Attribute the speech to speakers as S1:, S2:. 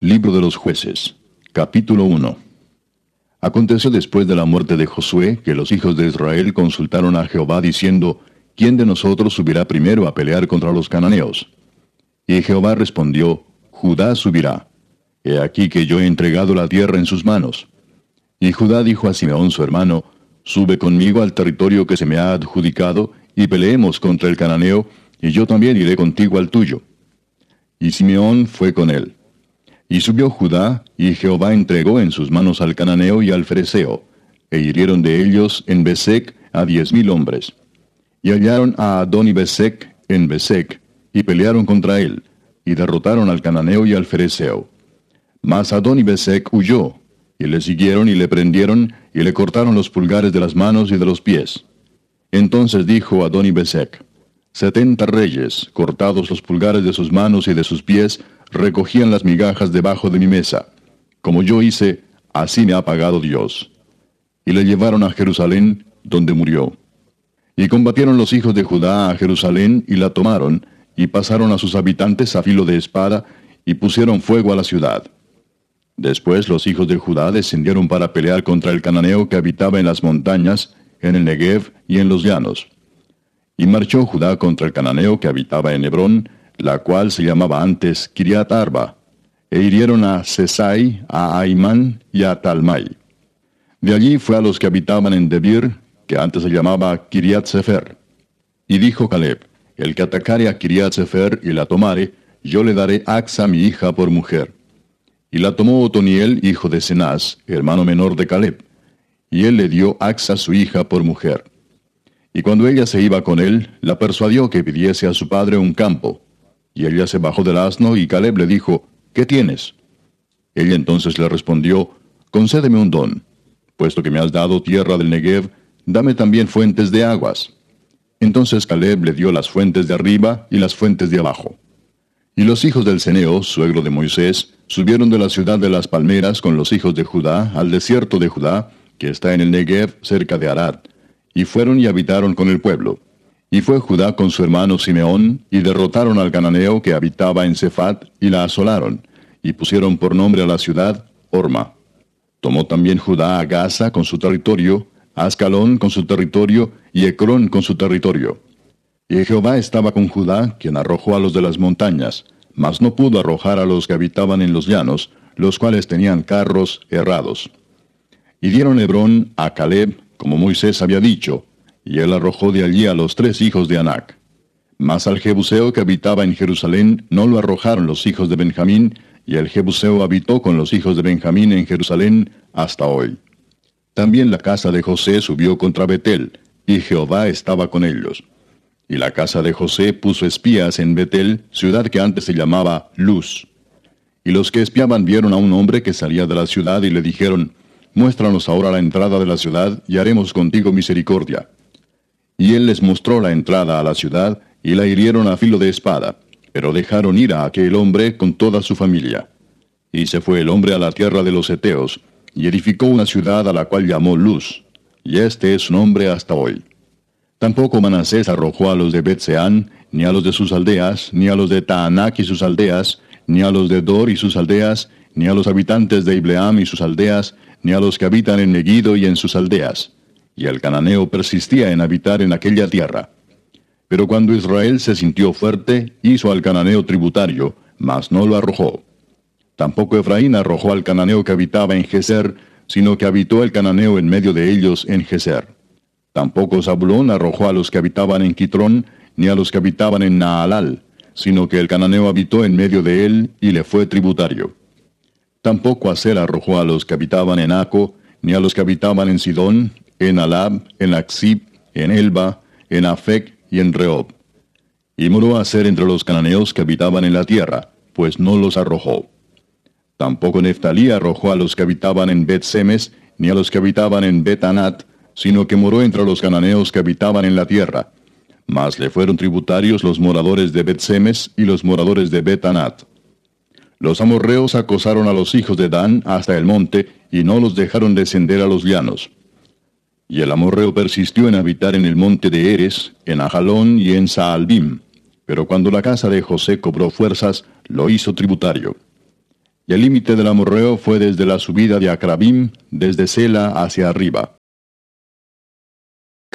S1: Libro de los jueces. Capítulo 1. Aconteció después de la muerte de Josué que los hijos de Israel consultaron a Jehová diciendo, ¿quién de nosotros subirá primero a pelear contra los cananeos? Y Jehová respondió, Judá subirá. He aquí que yo he entregado la tierra en sus manos. Y Judá dijo a Simeón su hermano, Sube conmigo al territorio que se me ha adjudicado, y peleemos contra el cananeo, y yo también iré contigo al tuyo. Y Simeón fue con él. Y subió Judá, y Jehová entregó en sus manos al cananeo y al fereceo, e hirieron de ellos en Besec a diez mil hombres. Y hallaron a Adoni Besec en Besec, y pelearon contra él, y derrotaron al cananeo y al fereceo. Mas Adoni Besec huyó, y le siguieron y le prendieron, y le cortaron los pulgares de las manos y de los pies. Entonces dijo Adoni Besec, Setenta reyes, cortados los pulgares de sus manos y de sus pies, recogían las migajas debajo de mi mesa. Como yo hice, así me ha pagado Dios. Y le llevaron a Jerusalén, donde murió. Y combatieron los hijos de Judá a Jerusalén y la tomaron, y pasaron a sus habitantes a filo de espada, y pusieron fuego a la ciudad. Después los hijos de Judá descendieron para pelear contra el cananeo que habitaba en las montañas, en el Negev y en los llanos. Y marchó Judá contra el cananeo que habitaba en Hebrón, la cual se llamaba antes Kiriat Arba, e hirieron a Sesai, a Aimán y a Talmai. De allí fue a los que habitaban en Debir, que antes se llamaba Kiriat Sefer. Y dijo Caleb, el que atacare a Kiriat Sefer y la tomare, yo le daré Axa mi hija por mujer. Y la tomó Otoniel, hijo de Cenaz, hermano menor de Caleb, y él le dio Axa su hija por mujer. Y cuando ella se iba con él, la persuadió que pidiese a su padre un campo, y ella se bajó del asno y Caleb le dijo, ¿qué tienes? Ella entonces le respondió, concédeme un don, puesto que me has dado tierra del Negev, dame también fuentes de aguas. Entonces Caleb le dio las fuentes de arriba y las fuentes de abajo. Y los hijos del Ceneo, suegro de Moisés, subieron de la ciudad de las palmeras con los hijos de Judá al desierto de Judá, que está en el Negev cerca de Arad, y fueron y habitaron con el pueblo. Y fue Judá con su hermano Simeón, y derrotaron al cananeo que habitaba en Cefat, y la asolaron, y pusieron por nombre a la ciudad Orma. Tomó también Judá a Gaza con su territorio, Ascalón con su territorio, y Ecrón con su territorio. Y Jehová estaba con Judá, quien arrojó a los de las montañas, mas no pudo arrojar a los que habitaban en los llanos, los cuales tenían carros errados. Y dieron Hebrón a Caleb, como Moisés había dicho, y él arrojó de allí a los tres hijos de Anac. Mas al Jebuseo que habitaba en Jerusalén no lo arrojaron los hijos de Benjamín, y el Jebuseo habitó con los hijos de Benjamín en Jerusalén hasta hoy. También la casa de José subió contra Betel, y Jehová estaba con ellos. Y la casa de José puso espías en Betel, ciudad que antes se llamaba Luz. Y los que espiaban vieron a un hombre que salía de la ciudad y le dijeron, Muéstranos ahora la entrada de la ciudad y haremos contigo misericordia. Y él les mostró la entrada a la ciudad, y la hirieron a filo de espada, pero dejaron ir a aquel hombre con toda su familia. Y se fue el hombre a la tierra de los Eteos, y edificó una ciudad a la cual llamó Luz, y este es su nombre hasta hoy. Tampoco Manasés arrojó a los de Betseán, ni a los de sus aldeas, ni a los de Taanac y sus aldeas, ni a los de Dor y sus aldeas, ni a los habitantes de Ibleam y sus aldeas, ni a los que habitan en Megiddo y en sus aldeas y el cananeo persistía en habitar en aquella tierra. Pero cuando Israel se sintió fuerte, hizo al cananeo tributario, mas no lo arrojó. Tampoco Efraín arrojó al cananeo que habitaba en Geser, sino que habitó el cananeo en medio de ellos en Geser. Tampoco Zabulón arrojó a los que habitaban en Quitrón, ni a los que habitaban en Naalal, sino que el cananeo habitó en medio de él y le fue tributario. Tampoco Aser arrojó a los que habitaban en Aco, ni a los que habitaban en Sidón, en Alab, en Axib, en Elba, en Afec y en Rehob. Y muró a ser entre los cananeos que habitaban en la tierra, pues no los arrojó. Tampoco Neftalí arrojó a los que habitaban en Bet-Semes, ni a los que habitaban en Bet-Anat, sino que moró entre los cananeos que habitaban en la tierra. Mas le fueron tributarios los moradores de Bet-Semes y los moradores de Bet-Anat. Los amorreos acosaron a los hijos de Dan hasta el monte, y no los dejaron descender a los llanos. Y el amorreo persistió en habitar en el monte de Eres, en Ajalón y en Saalbim. Pero cuando la casa de José cobró fuerzas, lo hizo tributario. Y el límite del amorreo fue desde la subida de Acrabim, desde Sela hacia arriba.